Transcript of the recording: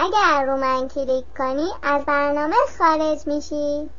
اگر رو من کلیک کنی از برنامه خارج میشی.